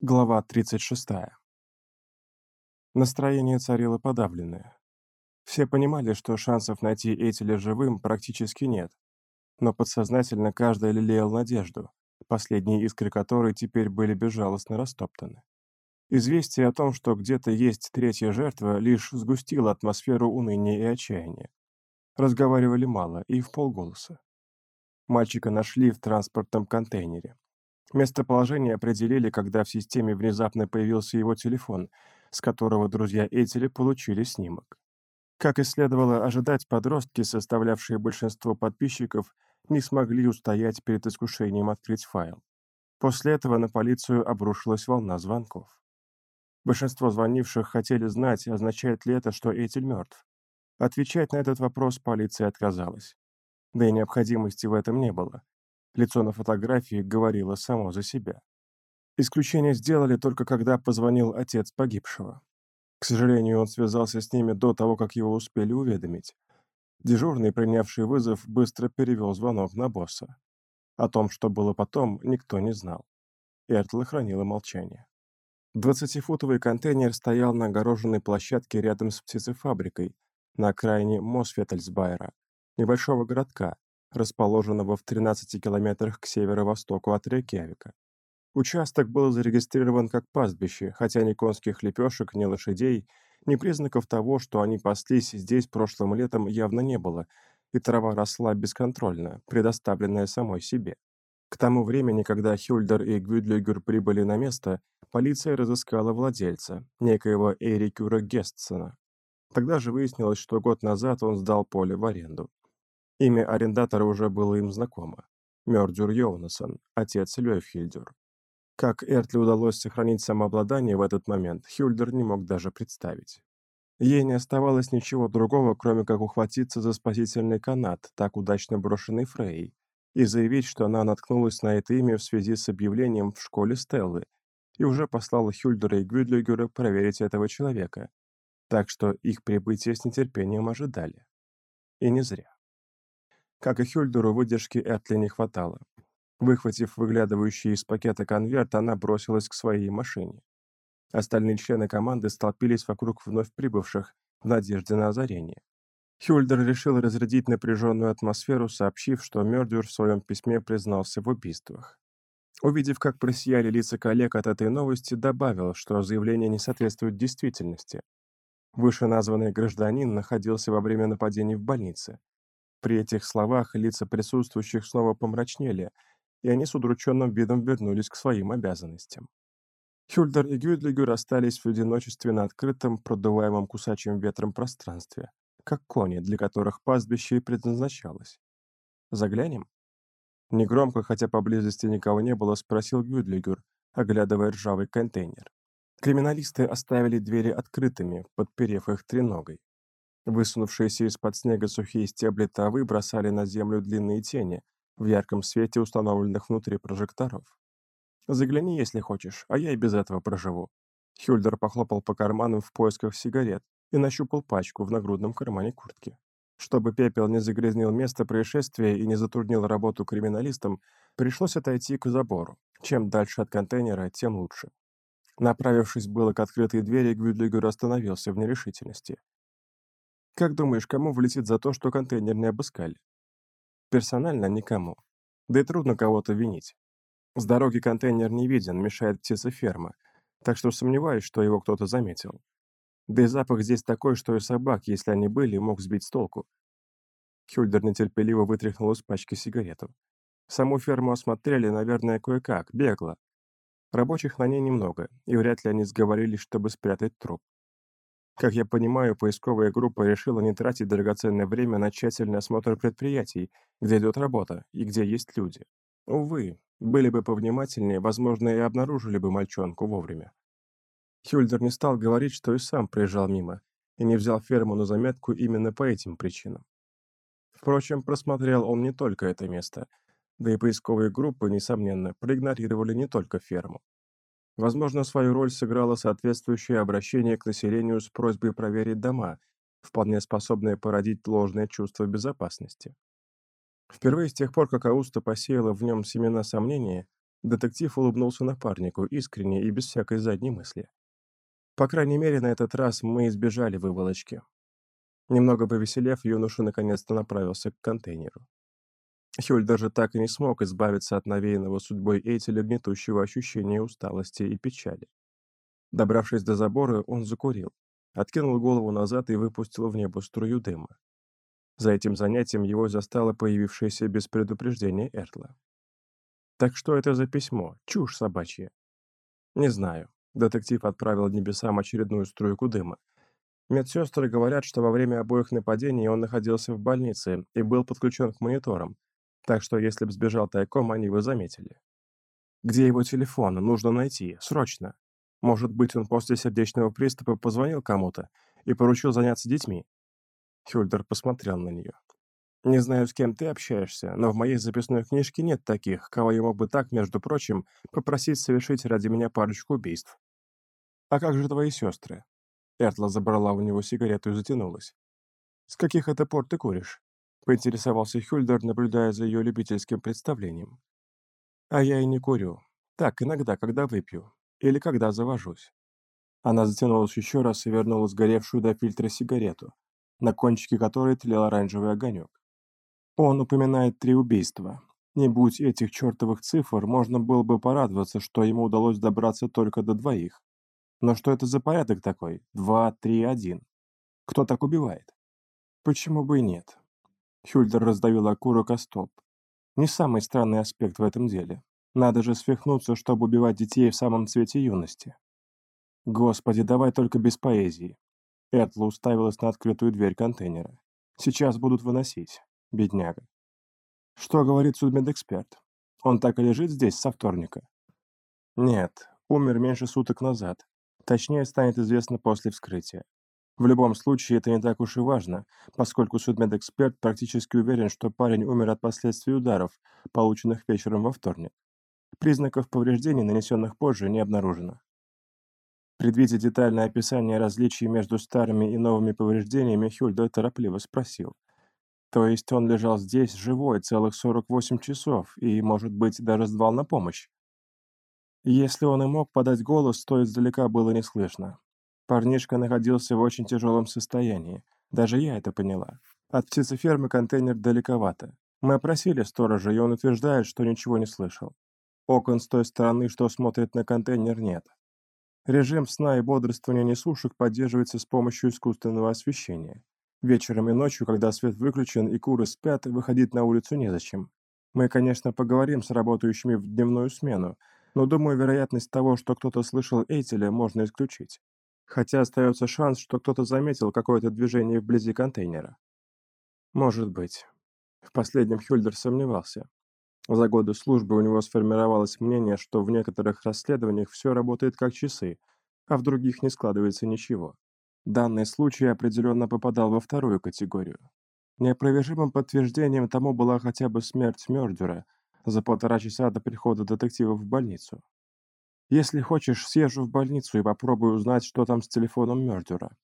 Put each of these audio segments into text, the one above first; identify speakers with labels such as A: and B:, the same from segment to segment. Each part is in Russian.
A: Глава 36. Настроение царило подавленное. Все понимали, что шансов найти Этеля живым практически нет, но подсознательно каждый лелеял надежду, последние искры которой теперь были безжалостно растоптаны. Известие о том, что где-то есть третья жертва, лишь сгустило атмосферу уныния и отчаяния. Разговаривали мало и в полголоса. Мальчика нашли в транспортном контейнере. Местоположение определили, когда в системе внезапно появился его телефон, с которого друзья Этели получили снимок. Как и следовало ожидать, подростки, составлявшие большинство подписчиков, не смогли устоять перед искушением открыть файл. После этого на полицию обрушилась волна звонков. Большинство звонивших хотели знать, означает ли это, что Этель мертв. Отвечать на этот вопрос полиция отказалась. Да и необходимости в этом не было. Лицо на фотографии говорило само за себя. Исключение сделали только когда позвонил отец погибшего. К сожалению, он связался с ними до того, как его успели уведомить. Дежурный, принявший вызов, быстро перевел звонок на босса. О том, что было потом, никто не знал. Эртл хранила молчание. Двадцатифутовый контейнер стоял на огороженной площадке рядом с птицефабрикой, на окраине Мосфетельсбайера, небольшого городка, расположенного в 13 километрах к северо-востоку от Рейкьявика. Участок был зарегистрирован как пастбище, хотя ни конских лепешек, ни лошадей, ни признаков того, что они паслись здесь прошлым летом, явно не было, и трава росла бесконтрольно, предоставленная самой себе. К тому времени, когда Хюльдер и Гвюдлигер прибыли на место, полиция разыскала владельца, некоего Эрикюра Гестсона. Тогда же выяснилось, что год назад он сдал поле в аренду. Имя арендатора уже было им знакомо. Мёрдюр Йоунасон, отец Лёйфхильдюр. Как Эртли удалось сохранить самообладание в этот момент, Хюльдер не мог даже представить. Ей не оставалось ничего другого, кроме как ухватиться за спасительный канат, так удачно брошенный Фрей, и заявить, что она наткнулась на это имя в связи с объявлением в школе Стеллы, и уже послала Хюльдера и Гвюдлигера проверить этого человека, так что их прибытие с нетерпением ожидали. И не зря. Как и Хюльдеру, выдержки Этли не хватало. Выхватив выглядывающий из пакета конверт, она бросилась к своей машине. Остальные члены команды столпились вокруг вновь прибывших в надежде на озарение. Хюльдер решил разрядить напряженную атмосферу, сообщив, что Мёрдюр в своем письме признался в убийствах. Увидев, как просияли лица коллег от этой новости, добавил, что заявление не соответствует действительности. Вышеназванный гражданин находился во время нападений в больнице, при этих словах лица присутствующих снова помрачнели, и они с удрученным видом вернулись к своим обязанностям. Хюльдер и Гюдлигер остались в одиночестве на открытом, продуваемом кусачим ветром пространстве, как кони, для которых пастбище и предназначалось. «Заглянем?» Негромко, хотя поблизости никого не было, спросил Гюдлигер, оглядывая ржавый контейнер. Криминалисты оставили двери открытыми, подперев их треногой. Высунувшиеся из-под снега сухие стебли травы бросали на землю длинные тени в ярком свете установленных внутри прожекторов. «Загляни, если хочешь, а я и без этого проживу». Хюльдер похлопал по карманам в поисках сигарет и нащупал пачку в нагрудном кармане куртки. Чтобы пепел не загрязнил место происшествия и не затруднил работу криминалистам, пришлось отойти к забору. Чем дальше от контейнера, тем лучше. Направившись было к открытой двери, Гвюдлигер остановился в нерешительности. Как думаешь, кому влетит за то, что контейнер не обыскали? Персонально никому. Да и трудно кого-то винить. С дороги контейнер не виден, мешает птицеферма, так что сомневаюсь, что его кто-то заметил. Да и запах здесь такой, что и собак, если они были, мог сбить с толку. Хюльдер нетерпеливо вытряхнул из пачки сигарету. Саму ферму осмотрели, наверное, кое-как, бегло. Рабочих на ней немного, и вряд ли они сговорились, чтобы спрятать труп. Как я понимаю, поисковая группа решила не тратить драгоценное время на тщательный осмотр предприятий, где идет работа и где есть люди. Увы, были бы повнимательнее, возможно, и обнаружили бы мальчонку вовремя. Хюльдер не стал говорить, что и сам приезжал мимо, и не взял ферму на заметку именно по этим причинам. Впрочем, просмотрел он не только это место, да и поисковые группы, несомненно, проигнорировали не только ферму. Возможно, свою роль сыграло соответствующее обращение к населению с просьбой проверить дома, вполне способное породить ложное чувство безопасности. Впервые с тех пор, как Ауста посеяла в нем семена сомнения, Детектив улыбнулся напарнику искренне и без всякой задней мысли. По крайней мере, на этот раз мы избежали выволочки. Немного повеселев, юноша наконец-то направился к контейнеру. Хюль даже так и не смог избавиться от навеянного судьбой Эйтеля гнетущего ощущения усталости и печали. Добравшись до забора, он закурил, откинул голову назад и выпустил в небо струю дыма. За этим занятием его застало появившееся без предупреждения Эртла. «Так что это за письмо? Чушь собачья?» «Не знаю. Детектив отправил небесам очередную струйку дыма. Медсестры говорят, что во время обоих нападений он находился в больнице и был подключен к мониторам, так что если б сбежал тайком, они бы заметили. Где его телефон? Нужно найти. Срочно. Может быть, он после сердечного приступа позвонил кому-то и поручил заняться детьми? Хюльдер посмотрел на нее. «Не знаю, с кем ты общаешься, но в моей записной книжке нет таких, кого я мог бы так, между прочим, попросить совершить ради меня парочку убийств. А как же твои сестры?» Эртла забрала у него сигарету и затянулась. «С каких это пор ты куришь?» — поинтересовался Хюльдер, наблюдая за ее любительским представлением. «А я и не курю. Так, иногда, когда выпью. Или когда завожусь». Она затянулась еще раз и вернула сгоревшую до фильтра сигарету, на кончике которой тлел оранжевый огонек. Он упоминает три убийства. Не будь этих чертовых цифр, можно было бы порадоваться, что ему удалось добраться только до двоих. Но что это за порядок такой? Два, три, один. Кто так убивает? Почему бы и нет? Хюльдер раздавил окурок о столб. Не самый странный аспект в этом деле. Надо же свихнуться, чтобы убивать детей в самом цвете юности. Господи, давай только без поэзии. Этла уставилась на открытую дверь контейнера. Сейчас будут выносить. Бедняга. Что говорит судмедэксперт? Он так и лежит здесь со вторника? Нет, умер меньше суток назад. Точнее, станет известно после вскрытия. В любом случае, это не так уж и важно, поскольку судмедэксперт практически уверен, что парень умер от последствий ударов, полученных вечером во вторник. Признаков повреждений, нанесенных позже, не обнаружено. Предвидя детальное описание различий между старыми и новыми повреждениями, Хюльда торопливо спросил. То есть он лежал здесь живой целых 48 часов и, может быть, даже звал на помощь? Если он и мог подать голос, то издалека было не слышно. Парнишка находился в очень тяжелом состоянии. Даже я это поняла. От птицефермы контейнер далековато. Мы опросили сторожа, и он утверждает, что ничего не слышал. Окон с той стороны, что смотрит на контейнер, нет. Режим сна и бодрствования несушек поддерживается с помощью искусственного освещения. Вечером и ночью, когда свет выключен и куры спят, выходить на улицу незачем. Мы, конечно, поговорим с работающими в дневную смену, но думаю, вероятность того, что кто-то слышал Эйтеля, можно исключить. Хотя остается шанс, что кто-то заметил какое-то движение вблизи контейнера. Может быть. В последнем Хюльдер сомневался. За годы службы у него сформировалось мнение, что в некоторых расследованиях все работает как часы, а в других не складывается ничего. Данный случай определенно попадал во вторую категорию. Неопровержимым подтверждением тому была хотя бы смерть Мёрдера за полтора часа до прихода детектива в больницу. Если хочешь, съезжу в больницу и попробую узнать, что там с телефоном Мёрдера.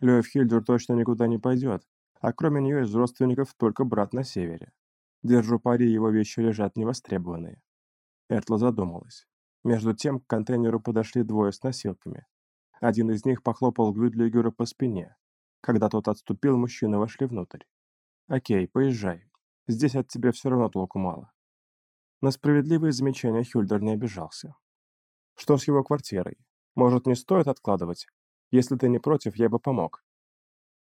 A: Лёев Хильдер точно никуда не пойдет, а кроме нее из родственников только брат на севере. Держу пари, его вещи лежат невостребованные. Эртла задумалась. Между тем к контейнеру подошли двое с носилками. Один из них похлопал Гвюдлигера по спине. Когда тот отступил, мужчины вошли внутрь. «Окей, поезжай. Здесь от тебя все равно толку мало». На справедливые замечания Хюльдер не обижался. «Что с его квартирой? Может, не стоит откладывать? Если ты не против, я бы помог».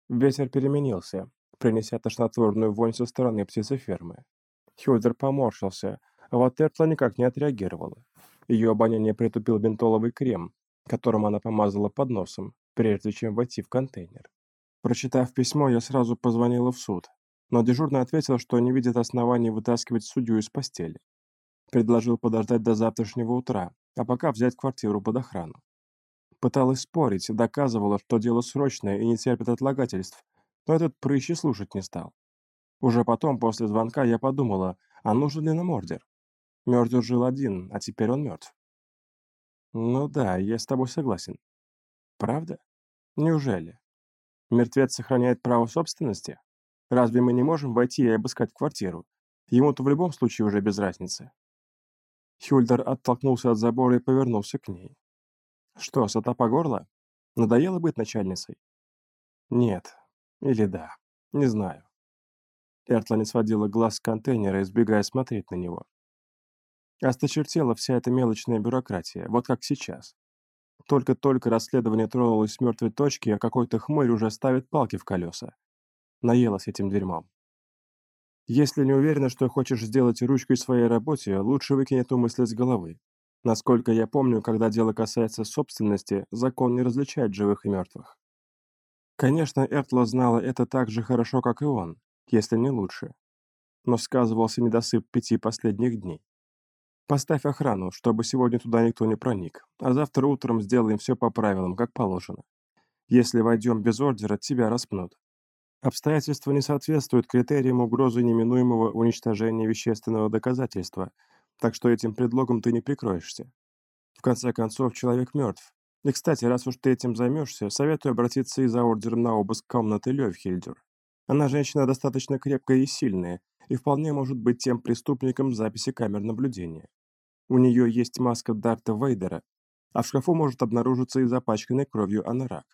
A: Ветер переменился, принеся тошнотворную вонь со стороны птицефермы. Хюльдер поморщился, а вот Эртла никак не отреагировала. Ее обоняние притупил бентоловый крем, которым она помазала под носом, прежде чем войти в контейнер. Прочитав письмо, я сразу позвонила в суд, но дежурный ответил, что не видит оснований вытаскивать судью из постели. Предложил подождать до завтрашнего утра, а пока взять квартиру под охрану. Пыталась спорить, доказывала, что дело срочное и не терпит отлагательств, но этот прыщ и слушать не стал. Уже потом, после звонка, я подумала, а нужен ли нам ордер? Мёрдер жил один, а теперь он мертв. Ну да, я с тобой согласен. Правда? Неужели? Мертвец сохраняет право собственности? Разве мы не можем войти и обыскать квартиру? Ему-то в любом случае уже без разницы. Хюльдер оттолкнулся от забора и повернулся к ней. «Что, сата по горло? Надоело быть начальницей?» «Нет. Или да. Не знаю». Эртла не сводила глаз с контейнера, избегая смотреть на него. Осточертела вся эта мелочная бюрократия, вот как сейчас. Только-только расследование тронулось с мертвой точки, а какой-то хмырь уже ставит палки в колеса. Наелась этим дерьмом. Если не уверена, что хочешь сделать ручкой своей работе, лучше выкинь эту мысль с головы. Насколько я помню, когда дело касается собственности, закон не различает живых и мертвых. Конечно, Эртла знала это так же хорошо, как и он, если не лучше. Но сказывался недосып пяти последних дней. Поставь охрану, чтобы сегодня туда никто не проник, а завтра утром сделаем все по правилам, как положено. Если войдем без ордера, тебя распнут. Обстоятельства не соответствуют критериям угрозы неминуемого уничтожения вещественного доказательства, так что этим предлогом ты не прикроешься. В конце концов, человек мертв. И, кстати, раз уж ты этим займешься, советую обратиться и за ордером на обыск комнаты Левхильдер. Она женщина достаточно крепкая и сильная, и вполне может быть тем преступником записи камер наблюдения. У нее есть маска Дарта Вейдера, а в шкафу может обнаружиться и запачканный кровью анорак.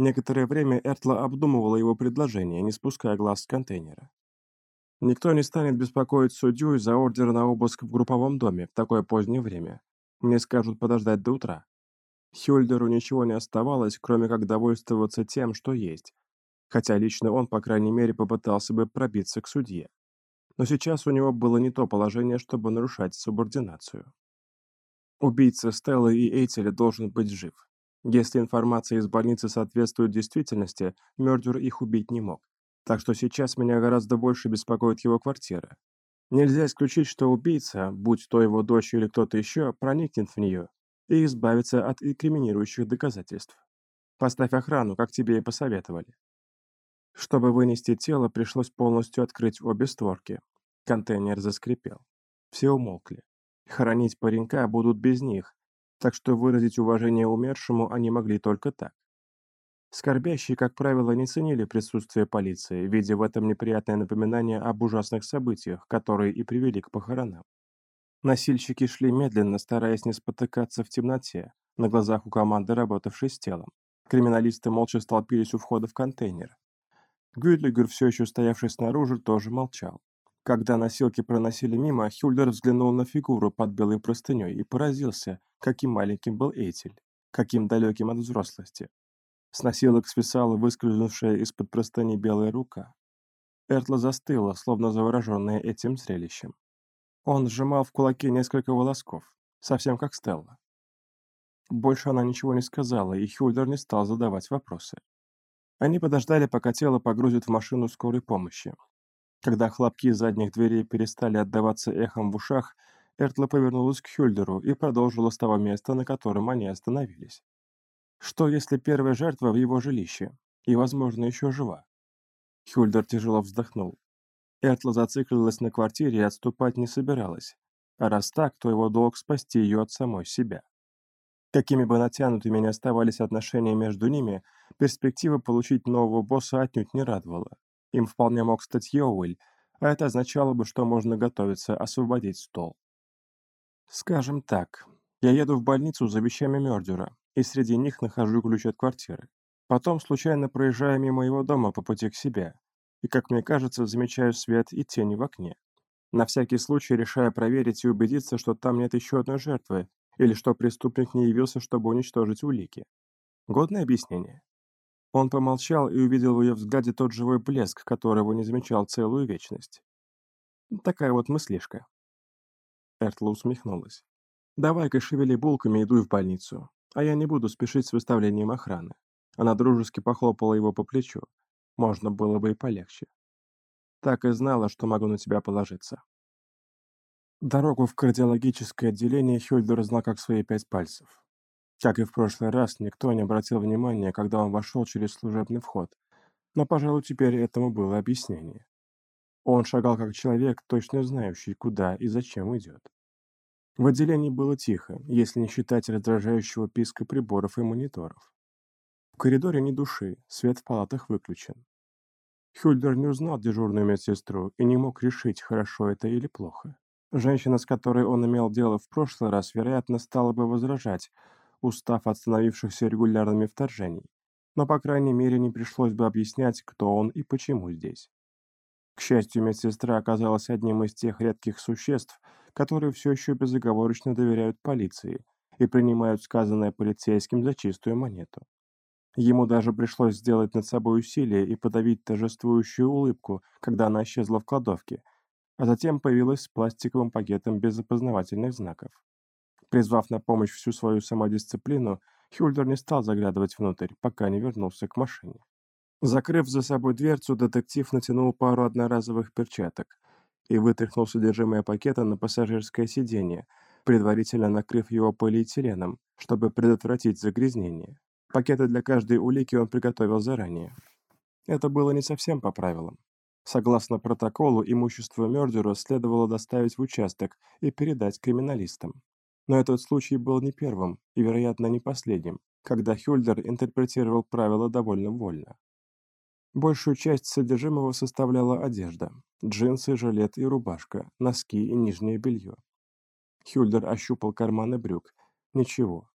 A: Некоторое время Эртла обдумывала его предложение, не спуская глаз с контейнера. Никто не станет беспокоить судью из-за ордера на обыск в групповом доме в такое позднее время. Мне скажут подождать до утра. Хюльдеру ничего не оставалось, кроме как довольствоваться тем, что есть, хотя лично он, по крайней мере, попытался бы пробиться к судье но сейчас у него было не то положение, чтобы нарушать субординацию. Убийца Стеллы и Эйтеля должен быть жив. Если информация из больницы соответствует действительности, Мёрдер их убить не мог. Так что сейчас меня гораздо больше беспокоит его квартира. Нельзя исключить, что убийца, будь то его дочь или кто-то еще, проникнет в нее и избавится от инкриминирующих доказательств. Поставь охрану, как тебе и посоветовали. Чтобы вынести тело, пришлось полностью открыть обе створки, Контейнер заскрипел. Все умолкли. Хоронить паренька будут без них, так что выразить уважение умершему они могли только так. Скорбящие, как правило, не ценили присутствие полиции, видя в этом неприятное напоминание об ужасных событиях, которые и привели к похоронам. Носильщики шли медленно, стараясь не спотыкаться в темноте, на глазах у команды, работавшей с телом. Криминалисты молча столпились у входа в контейнер. Гюдлигер, все еще стоявший снаружи, тоже молчал. Когда носилки проносили мимо, Хюльдер взглянул на фигуру под белой простыней и поразился, каким маленьким был Эйтель, каким далеким от взрослости. С носилок свисала выскользнувшая из-под простыни белая рука. Эртла застыла, словно завороженная этим зрелищем. Он сжимал в кулаке несколько волосков, совсем как Стелла. Больше она ничего не сказала, и Хюльдер не стал задавать вопросы. Они подождали, пока тело погрузят в машину скорой помощи, когда хлопки задних дверей перестали отдаваться эхом в ушах, Эртла повернулась к Хюльдеру и продолжила с того места, на котором они остановились. Что, если первая жертва в его жилище и, возможно, еще жива? Хюльдер тяжело вздохнул. Эртла зациклилась на квартире и отступать не собиралась. А раз так, то его долг спасти ее от самой себя. Какими бы натянутыми ни оставались отношения между ними, перспектива получить нового босса отнюдь не радовала. Им вполне мог стать Йоуэль, а это означало бы, что можно готовиться освободить стол. Скажем так, я еду в больницу за вещами Мёрдера, и среди них нахожу ключ от квартиры. Потом случайно проезжаю мимо его дома по пути к себе, и, как мне кажется, замечаю свет и тени в окне. На всякий случай решаю проверить и убедиться, что там нет еще одной жертвы, или что преступник не явился, чтобы уничтожить улики. Годное объяснение? Он помолчал и увидел в ее взгляде тот живой блеск, которого не замечал целую вечность. Такая вот мыслишка. Эртла усмехнулась. «Давай-ка шевели булками и дуй в больницу, а я не буду спешить с выставлением охраны». Она дружески похлопала его по плечу. Можно было бы и полегче. Так и знала, что могу на тебя положиться. Дорогу в кардиологическое отделение Хюльдер знал как свои пять пальцев. Как и в прошлый раз, никто не обратил внимания, когда он вошел через служебный вход. Но, пожалуй, теперь этому было объяснение. Он шагал как человек, точно знающий, куда и зачем идет. В отделении было тихо, если не считать раздражающего писка приборов и мониторов. В коридоре ни души, свет в палатах выключен. Хюльдер не узнал дежурную медсестру и не мог решить, хорошо это или плохо. Женщина, с которой он имел дело в прошлый раз, вероятно, стала бы возражать, устав от становившихся регулярными вторжений. Но, по крайней мере, не пришлось бы объяснять, кто он и почему здесь. К счастью, медсестра оказалась одним из тех редких существ, которые все еще безоговорочно доверяют полиции и принимают сказанное полицейским за чистую монету. Ему даже пришлось сделать над собой усилие и подавить торжествующую улыбку, когда она исчезла в кладовке, а затем появилась с пластиковым пакетом без опознавательных знаков. Призвав на помощь всю свою самодисциплину, Хюльдер не стал заглядывать внутрь, пока не вернулся к машине. Закрыв за собой дверцу, детектив натянул пару одноразовых перчаток и вытряхнул содержимое пакета на пассажирское сиденье, предварительно накрыв его полиэтиленом, чтобы предотвратить загрязнение. Пакеты для каждой улики он приготовил заранее. Это было не совсем по правилам. Согласно протоколу, имущество Мёрдера следовало доставить в участок и передать криминалистам. Но этот случай был не первым и, вероятно, не последним, когда Хюльдер интерпретировал правила довольно вольно. Большую часть содержимого составляла одежда – джинсы, жилет и рубашка, носки и нижнее белье. Хюльдер ощупал карманы брюк. Ничего.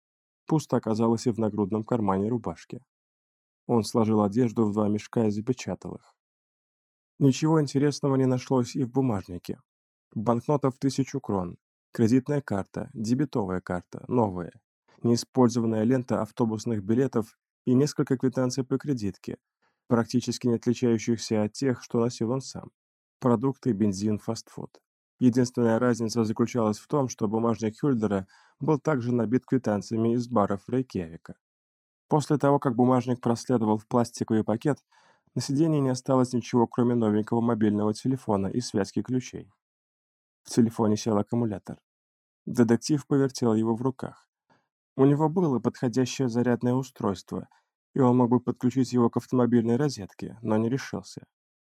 A: Пусто оказалось и в нагрудном кармане рубашки. Он сложил одежду в два мешка и запечатал их. Ничего интересного не нашлось и в бумажнике. Банкнота в тысячу крон, кредитная карта, дебетовая карта, новая, неиспользованная лента автобусных билетов и несколько квитанций по кредитке, практически не отличающихся от тех, что носил он сам. Продукты, бензин, фастфуд. Единственная разница заключалась в том, что бумажник Хюльдера был также набит квитанциями из баров Рейкевика. После того, как бумажник проследовал в пластиковый пакет, на сиденье не осталось ничего, кроме новенького мобильного телефона и связки ключей. В телефоне сел аккумулятор. Детектив повертел его в руках. У него было подходящее зарядное устройство, и он мог бы подключить его к автомобильной розетке, но не решился.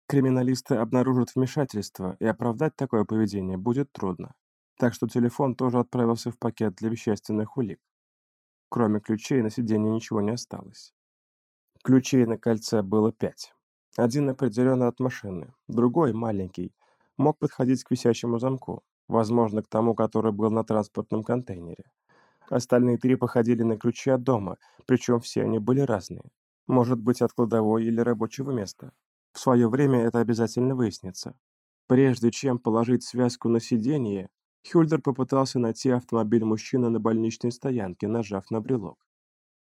A: Криминалисты обнаружат вмешательство, и оправдать такое поведение будет трудно. Так что телефон тоже отправился в пакет для вещественных улик. Кроме ключей на сиденье ничего не осталось. Ключей на кольце было пять. Один определенно от машины, другой, маленький, мог подходить к висящему замку, возможно, к тому, который был на транспортном контейнере. Остальные три походили на ключи от дома, причем все они были разные. Может быть, от кладовой или рабочего места. В свое время это обязательно выяснится. Прежде чем положить связку на сиденье, Хюльдер попытался найти автомобиль мужчины на больничной стоянке, нажав на брелок.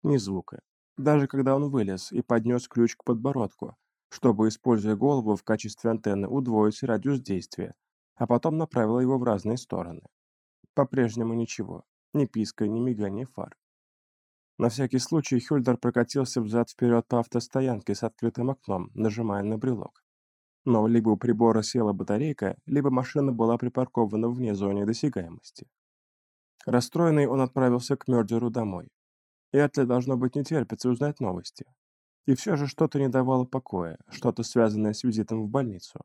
A: Ни звука. Даже когда он вылез и поднес ключ к подбородку, чтобы, используя голову в качестве антенны, удвоить радиус действия, а потом направила его в разные стороны. По-прежнему ничего, ни писка, ни мигания фар. На всякий случай Хюльдер прокатился взад-вперед по автостоянке с открытым окном, нажимая на брелок. Но либо у прибора села батарейка, либо машина была припаркована вне зоны досягаемости. Расстроенный он отправился к Мёрдеру домой. Этли должно быть не терпится узнать новости. И все же что-то не давало покоя, что-то связанное с визитом в больницу.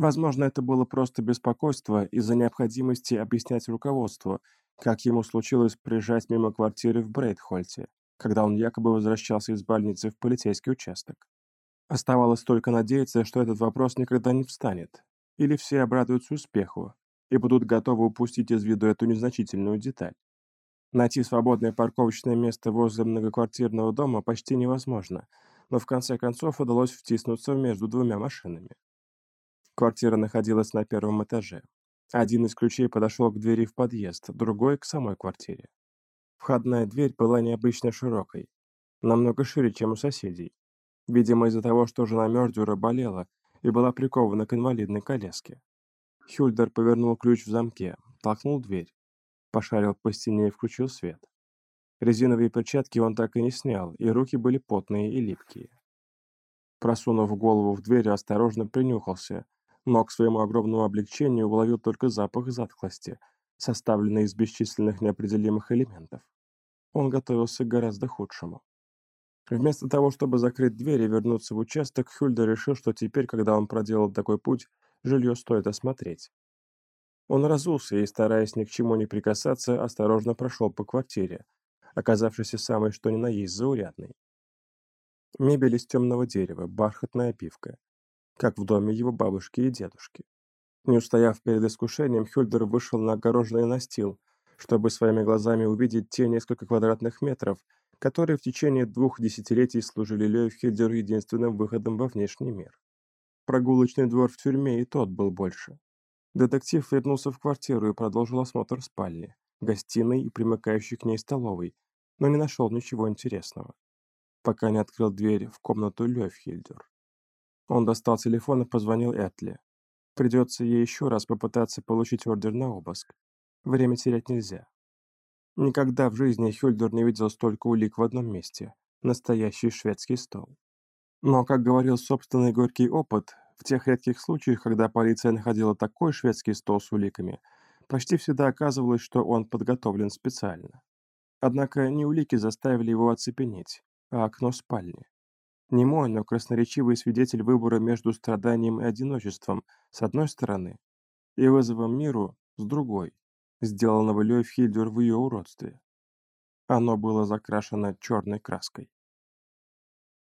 A: Возможно, это было просто беспокойство из-за необходимости объяснять руководству, как ему случилось приезжать мимо квартиры в Брейдхольте, когда он якобы возвращался из больницы в полицейский участок. Оставалось только надеяться, что этот вопрос никогда не встанет, или все обрадуются успеху и будут готовы упустить из виду эту незначительную деталь. Найти свободное парковочное место возле многоквартирного дома почти невозможно, но в конце концов удалось втиснуться между двумя машинами. Квартира находилась на первом этаже. Один из ключей подошел к двери в подъезд, другой — к самой квартире. Входная дверь была необычно широкой, намного шире, чем у соседей. Видимо, из-за того, что жена Мёрдюра болела и была прикована к инвалидной коляске. Хюльдер повернул ключ в замке, толкнул дверь, пошарил по стене и включил свет. Резиновые перчатки он так и не снял, и руки были потные и липкие. Просунув голову в дверь, осторожно принюхался, но к своему огромному облегчению уловил только запах затхлости, составленный из бесчисленных неопределимых элементов. Он готовился к гораздо худшему. Вместо того, чтобы закрыть дверь и вернуться в участок, Хюльда решил, что теперь, когда он проделал такой путь, жилье стоит осмотреть. Он разулся и, стараясь ни к чему не прикасаться, осторожно прошел по квартире, оказавшейся самой что ни на есть заурядной. Мебель из темного дерева, бархатная обивка, как в доме его бабушки и дедушки. Не устояв перед искушением, Хюльдер вышел на огороженный настил, чтобы своими глазами увидеть те несколько квадратных метров, которые в течение двух десятилетий служили Лёйфхильдеру единственным выходом во внешний мир. Прогулочный двор в тюрьме и тот был больше. Детектив вернулся в квартиру и продолжил осмотр спальни, гостиной и примыкающей к ней столовой, но не нашел ничего интересного, пока не открыл дверь в комнату Лёйфхильдер. Он достал телефон и позвонил Этли. Придется ей еще раз попытаться получить ордер на обыск. Время терять нельзя. Никогда в жизни Хюльдер не видел столько улик в одном месте. Настоящий шведский стол. Но, как говорил собственный горький опыт, в тех редких случаях, когда полиция находила такой шведский стол с уликами, почти всегда оказывалось, что он подготовлен специально. Однако не улики заставили его оцепенеть, а окно спальни. Немой, но красноречивый свидетель выбора между страданием и одиночеством с одной стороны и вызовом миру с другой, сделанного Лёйфхильдер в ее уродстве. Оно было закрашено черной краской.